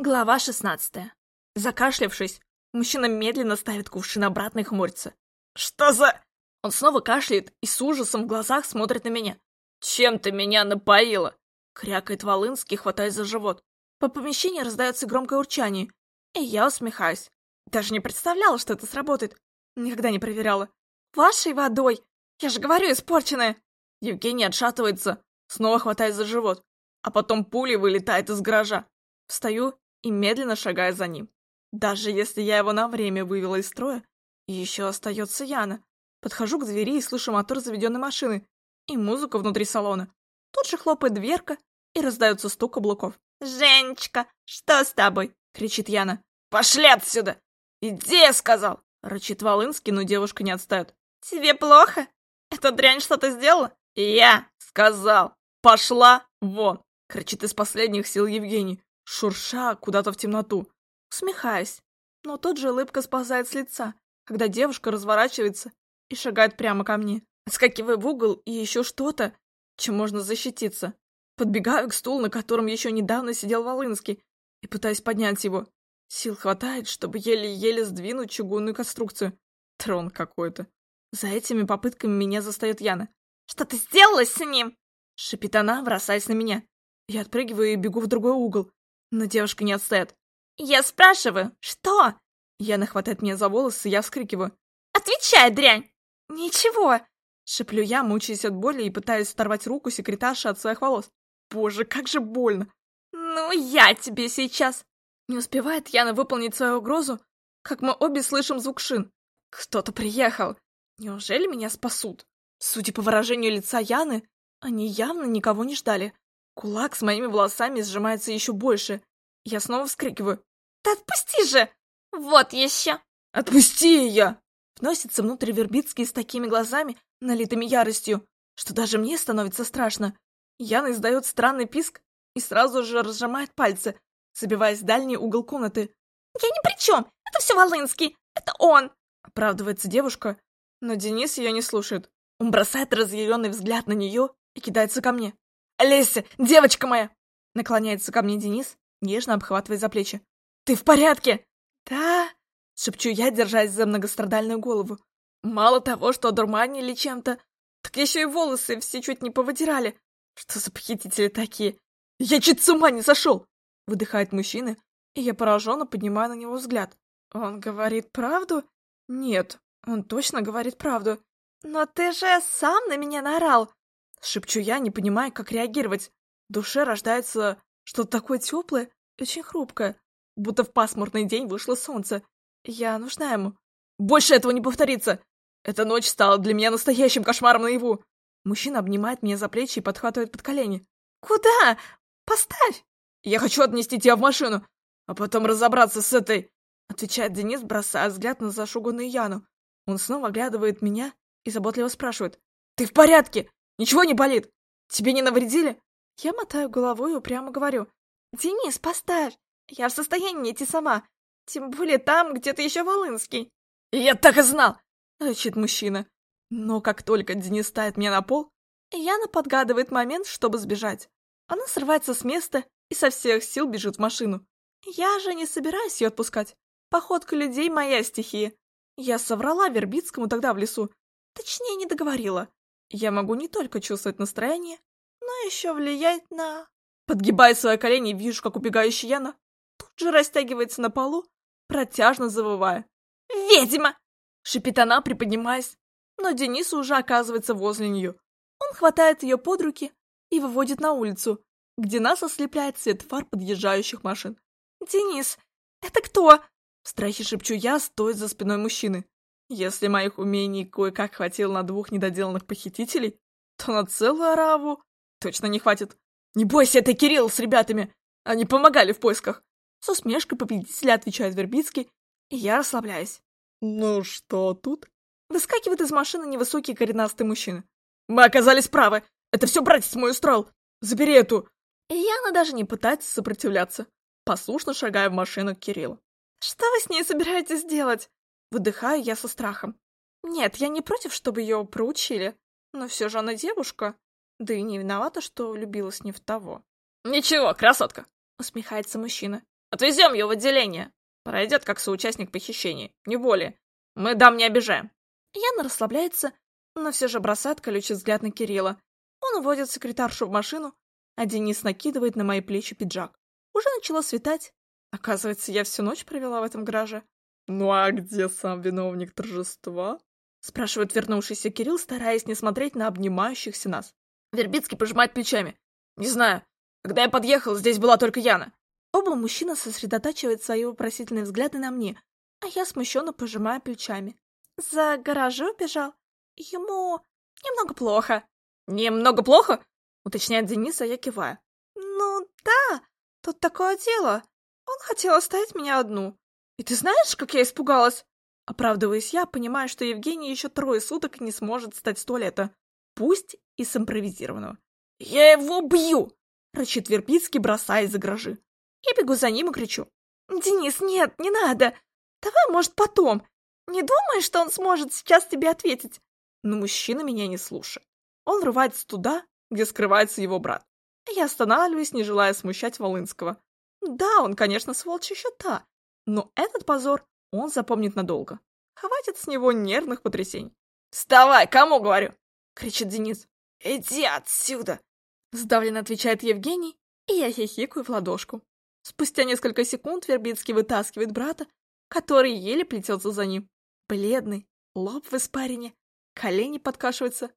Глава 16. Закашлявшись, мужчина медленно ставит кувшин обратно и хмурится. «Что за...» Он снова кашляет и с ужасом в глазах смотрит на меня. «Чем ты меня напоила?» Крякает Волынский, хватаясь за живот. По помещению раздается громкое урчание, и я усмехаюсь. Даже не представляла, что это сработает. Никогда не проверяла. «Вашей водой! Я же говорю, испорченная!» Евгений отшатывается, снова хватаясь за живот, а потом пулей вылетает из гаража. Встаю и медленно шагаю за ним. Даже если я его на время вывела из строя, еще остается Яна. Подхожу к двери и слышу мотор заведенной машины и музыку внутри салона. Тут же хлопает дверка и раздается стук каблуков. «Женечка, что с тобой?» — кричит Яна. «Пошли отсюда! Иди, я сказал!» — рычит Волынский, но девушка не отстает. «Тебе плохо? Эта дрянь что-то сделала?» «Я сказал! Пошла вон!» — кричит из последних сил Евгений шурша куда-то в темноту. Усмехаясь, но тут же улыбка сползает с лица, когда девушка разворачивается и шагает прямо ко мне. Скакиваю в угол и ищу что-то, чем можно защититься. Подбегаю к стулу, на котором еще недавно сидел Волынский, и пытаюсь поднять его. Сил хватает, чтобы еле-еле сдвинуть чугунную конструкцию. Трон какой-то. За этими попытками меня застает Яна. «Что ты сделала с ним?» Шипит она, бросаясь на меня. Я отпрыгиваю и бегу в другой угол, но девушка не отстает. «Я спрашиваю, что?» Яна хватает меня за волосы, я вскрикиваю. «Отвечай, дрянь!» «Ничего!» Шеплю я, мучаясь от боли и пытаюсь оторвать руку секретарши от своих волос. Боже, как же больно! «Ну, я тебе сейчас!» Не успевает Яна выполнить свою угрозу, как мы обе слышим звук шин. Кто-то приехал. Неужели меня спасут? Судя по выражению лица Яны, они явно никого не ждали. Кулак с моими волосами сжимается еще больше. Я снова вскрикиваю. «Да отпусти же! Вот еще!» «Отпусти ее!» Вносится внутрь Вербицкий с такими глазами, налитыми яростью, что даже мне становится страшно. Яна издает странный писк и сразу же разжимает пальцы, забиваясь в дальний угол комнаты. «Я ни при чем! Это все Волынский! Это он!» Оправдывается девушка, но Денис ее не слушает. Он бросает разъяренный взгляд на нее и кидается ко мне. «Леся, девочка моя!» Наклоняется ко мне Денис, нежно обхватывая за плечи. «Ты в порядке?» «Да...» — шепчу я, держась за многострадальную голову. «Мало того, что одурманили чем-то, так еще и волосы все чуть не повыдирали. Что за похитители такие? Я чуть с ума не сошел!» Выдыхает мужчина, и я пораженно поднимаю на него взгляд. «Он говорит правду?» «Нет, он точно говорит правду. Но ты же сам на меня наорал!» Шепчу я, не понимая, как реагировать. В душе рождается что-то такое теплое и очень хрупкое, будто в пасмурный день вышло солнце. Я нужна ему. Больше этого не повторится! Эта ночь стала для меня настоящим кошмаром наяву. Мужчина обнимает меня за плечи и подхватывает под колени. «Куда? Поставь!» «Я хочу отнести тебя в машину, а потом разобраться с этой...» Отвечает Денис, бросая взгляд на зашуганную Яну. Он снова оглядывает меня и заботливо спрашивает. «Ты в порядке? Ничего не болит? Тебе не навредили?» Я мотаю головой и упрямо говорю. «Денис, поставь! Я в состоянии идти сама. Тем более там где-то еще Волынский». «Я так и знал!» — рычит мужчина. Но как только Денис ставит меня на пол, Яна подгадывает момент, чтобы сбежать. Она срывается с места и со всех сил бежит в машину. Я же не собираюсь ее отпускать. Походка людей — моя стихия. Я соврала Вербицкому тогда в лесу. Точнее, не договорила. Я могу не только чувствовать настроение, но еще влиять на... Подгибая свои колени, вижу, как убегающая Яна тут же растягивается на полу, протяжно завывая. «Ведьма!» — шипит она, приподнимаясь, но Денис уже оказывается возле нее. Он хватает ее под руки и выводит на улицу, где нас ослепляет свет фар подъезжающих машин. «Денис, это кто?» В страхе шепчу я, стоя за спиной мужчины. Если моих умений кое-как хватило на двух недоделанных похитителей, то на целую ораву точно не хватит. Не бойся, это Кирилл с ребятами. Они помогали в поисках. С усмешкой победителя отвечает Вербицкий, и я расслабляюсь. Ну что тут? Выскакивает из машины невысокий коренастый мужчина. Мы оказались правы. Это все братец мой устроил. Забери эту. И Яна даже не пытается сопротивляться. Послушно шагая в машину к Кириллу. Что вы с ней собираетесь делать? Выдыхаю я со страхом. Нет, я не против, чтобы ее проучили. Но все же она девушка. Да и не виновата, что влюбилась не в того. «Ничего, красотка!» — усмехается мужчина. Отвезем ее в отделение. Пройдет как соучастник похищения, не более. Мы дам не обижаем. Яна расслабляется, но все же бросает колючий взгляд на Кирилла. Он уводит секретаршу в машину, а Денис накидывает на мои плечи пиджак. Уже начало светать. Оказывается, я всю ночь провела в этом гараже. «Ну а где сам виновник торжества?» Спрашивает вернувшийся Кирилл, стараясь не смотреть на обнимающихся нас. Вербицкий пожимает плечами. «Не знаю. Когда я подъехал, здесь была только Яна». Оба мужчины сосредотачивают свои вопросительные взгляды на мне, а я смущенно пожимаю плечами. За гаражи убежал. Ему немного плохо. «Немного плохо?» — уточняет Денис, а я киваю. «Ну да, тут такое дело. Он хотел оставить меня одну. И ты знаешь, как я испугалась?» Оправдываюсь я, понимая, что Евгений еще трое суток не сможет встать с туалета. Пусть и с импровизированного. «Я его бью!» — рычит Вербицкий, бросаясь за гаражи. Я бегу за ним и кричу. «Денис, нет, не надо! Давай, может, потом! Не думай, что он сможет сейчас тебе ответить!» Но мужчина меня не слушает. Он рвается туда, где скрывается его брат. Я останавливаюсь, не желая смущать Волынского. Да, он, конечно, сволочь еще та, но этот позор он запомнит надолго. Хватит с него нервных потрясений. «Вставай, кому говорю?» — кричит Денис. «Иди отсюда!» — сдавленно отвечает Евгений, и я хихикаю в ладошку. Спустя несколько секунд Вербицкий вытаскивает брата, который еле плетется за ним. Бледный, лоб в испарине, колени подкашиваются.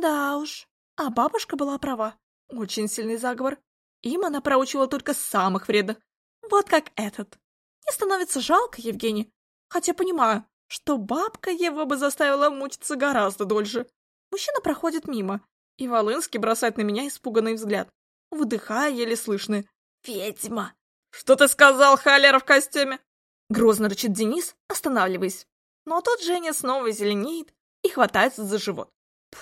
Да уж, а бабушка была права. Очень сильный заговор. Им она проучила только самых вредных. Вот как этот. Мне становится жалко Евгений, хотя понимаю, что бабка его бы заставила мучиться гораздо дольше. Мужчина проходит мимо, и Волынский бросает на меня испуганный взгляд, выдыхая еле слышно. «Ведьма!» «Что ты сказал, холера в костюме?» Грозно рычит Денис, останавливаясь. Но тот Женя снова зеленеет и хватается за живот.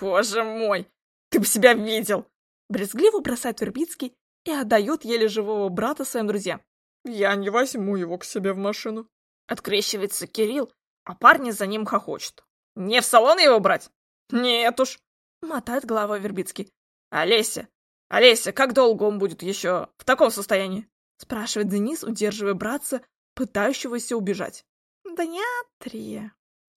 «Боже мой! Ты бы себя видел!» Брезгливо бросает Вербицкий и отдает еле живого брата своим друзьям. «Я не возьму его к себе в машину». Открещивается Кирилл, а парни за ним хохочут. «Не в салон его брать?» «Нет уж!» Мотает головой Вербицкий. «Олеся! Олеся, как долго он будет еще в таком состоянии?» Спрашивает Денис, удерживая братца, пытающегося убежать. «Дня три».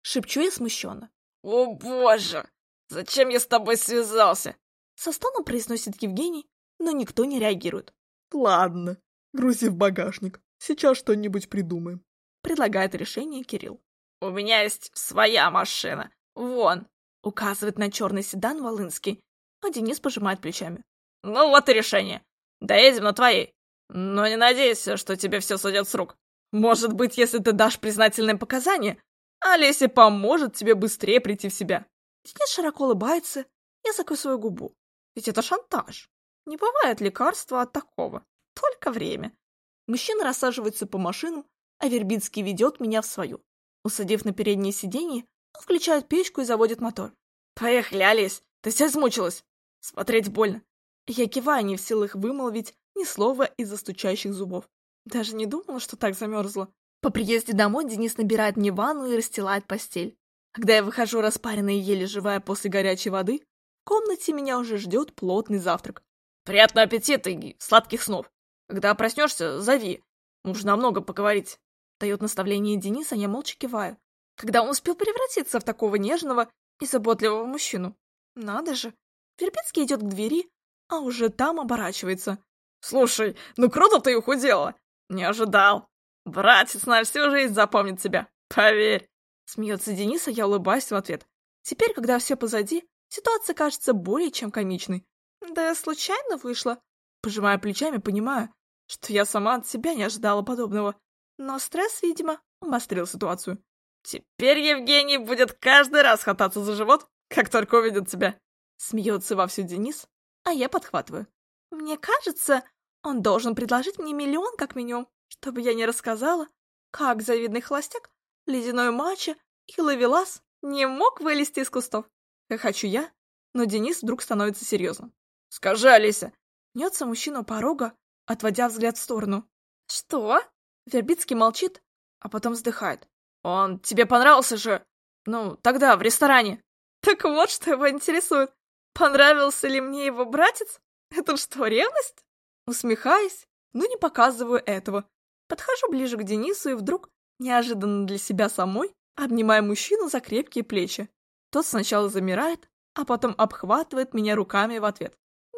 Шепчу я смущенно. «О боже! Зачем я с тобой связался?» Со стоном произносит Евгений, но никто не реагирует. «Ладно, грузи в багажник. Сейчас что-нибудь придумаем», — предлагает решение Кирилл. «У меня есть своя машина. Вон!» — указывает на черный седан Волынский, а Денис пожимает плечами. «Ну вот и решение. Доедем на твоей. Но не надейся, что тебе все сойдет с рук. Может быть, если ты дашь признательные показания, Олеся поможет тебе быстрее прийти в себя». Денис широко улыбается, я закусываю губу. Ведь это шантаж. Не бывает лекарства от такого. Только время. Мужчина рассаживается по машинам, а Вербицкий ведет меня в свою. Усадив на переднее сиденье, он включает печку и заводит мотор. «Поехали, Алис! Ты вся измучилась!» Смотреть больно. Я киваю, не в силах вымолвить ни слова из-за стучащих зубов. Даже не думала, что так замерзла. По приезде домой Денис набирает мне ванну и расстилает постель. Когда я выхожу распаренная и еле живая после горячей воды, в комнате меня уже ждет плотный завтрак. «Приятного аппетита и сладких снов! Когда проснешься, зови. Нужно много поговорить». Дает наставление Денис, а я молча киваю. Когда он успел превратиться в такого нежного и заботливого мужчину? Надо же. Вербицкий идет к двери, а уже там оборачивается. «Слушай, ну круто ты ухудела!» «Не ожидал!» «Братец на всю жизнь запомнит тебя, поверь!» Смеется Денис, а я улыбаюсь в ответ. Теперь, когда все позади, ситуация кажется более чем комичной. Да случайно вышло. Пожимая плечами, понимаю, что я сама от себя не ожидала подобного. Но стресс, видимо, обострил ситуацию. Теперь Евгений будет каждый раз хвататься за живот, как только увидит тебя. Смеется вовсю Денис, а я подхватываю. Мне кажется, он должен предложить мне миллион как минимум, чтобы я не рассказала, как завидный холостяк, ледяной мачо и ловелас не мог вылезти из кустов. Как хочу я, но Денис вдруг становится серьезным. «Скажи, Алиса!» Нется мужчина у порога, отводя взгляд в сторону. «Что?» Вербицкий молчит, а потом вздыхает. «Он тебе понравился же? Ну, тогда, в ресторане». «Так вот, что его интересует. Понравился ли мне его братец? Это что, ревность?» Усмехаясь, но не показываю этого. Подхожу ближе к Денису и вдруг, неожиданно для себя самой, обнимаю мужчину за крепкие плечи. Тот сначала замирает, а потом обхватывает меня руками в ответ.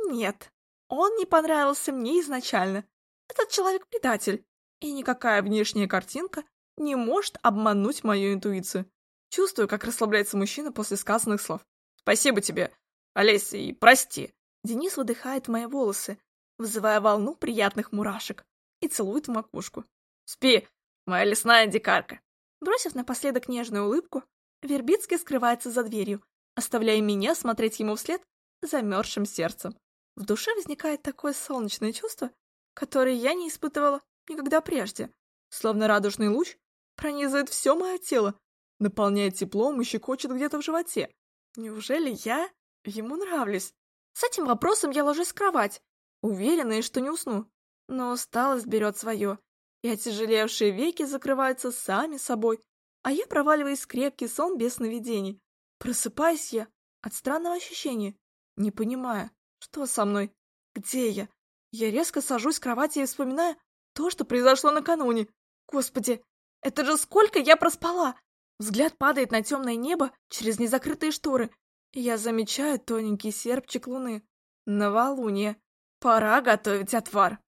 Нет, он не понравился мне изначально. Этот человек предатель, и никакая внешняя картинка не может обмануть мою интуицию. Чувствую, как расслабляется мужчина после сказанных слов. «Спасибо тебе, Олеся, и прости». Денис выдыхает мои волосы, вызывая волну приятных мурашек, и целует в макушку. «Спи, моя лесная дикарка!» Бросив напоследок нежную улыбку, Вербицкий скрывается за дверью, оставляя меня смотреть ему вслед замерзшим сердцем. В душе возникает такое солнечное чувство, которое я не испытывала никогда прежде. Словно радужный луч пронизывает все мое тело, наполняет теплом и щекочет где-то в животе. Неужели я ему нравлюсь? С этим вопросом я ложусь в кровать, уверенная, что не усну. Но усталость берет свое, и отяжелевшие веки закрываются сами собой, а я проваливаюсь в крепкий сон без сновидений. Просыпаюсь я от странного ощущения, не понимая, что со мной, где я. Я резко сажусь в кровати и вспоминаю то, что произошло накануне. Господи, это же сколько я проспала! Взгляд падает на темное небо через незакрытые шторы, я замечаю тоненький серпчик луны. Новолуние. Пора готовить отвар.